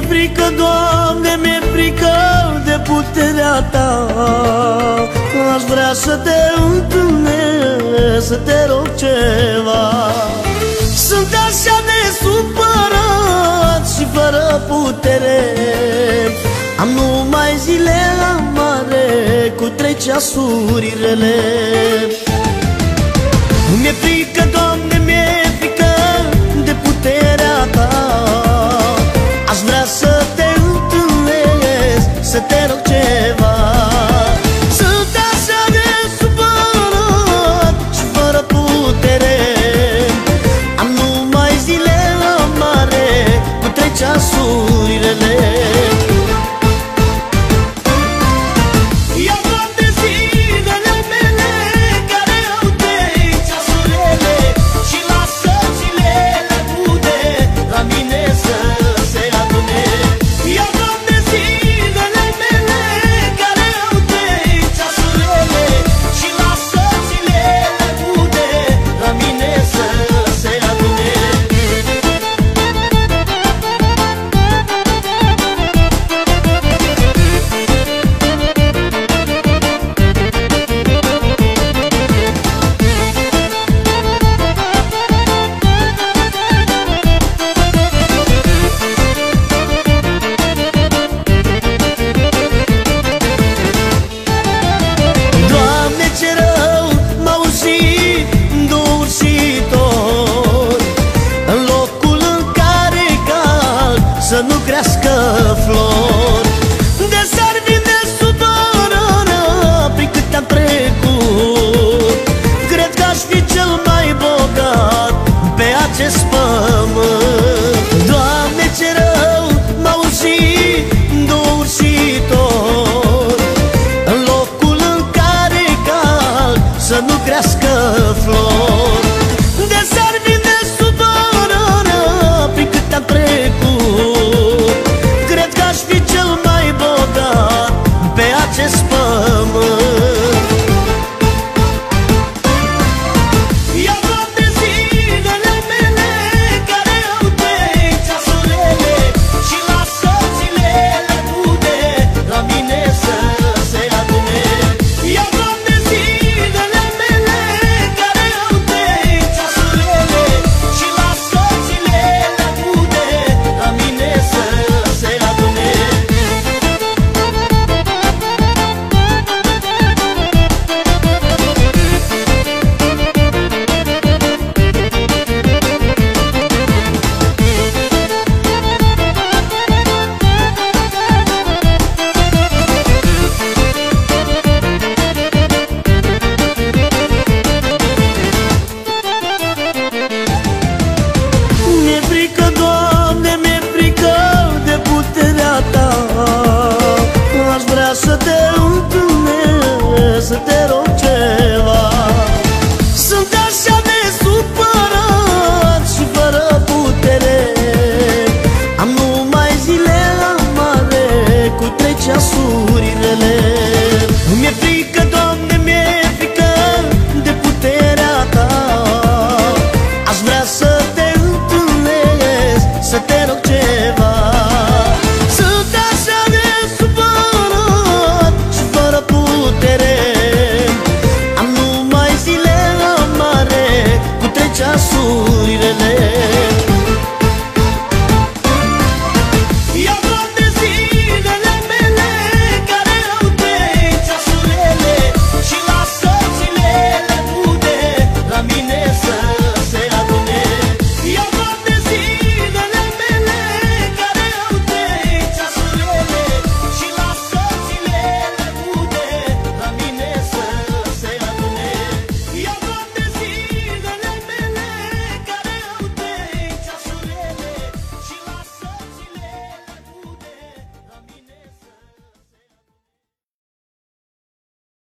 Mi-e frică, Doamne, mi-e frică de puterea Ta. Aș vrea să te întâlnesc, să te rog ceva. Sunt așa de supărat și fără putere. Am numai zile amare cu trei ceasuri rele. noite azul. să nu crească flori. să te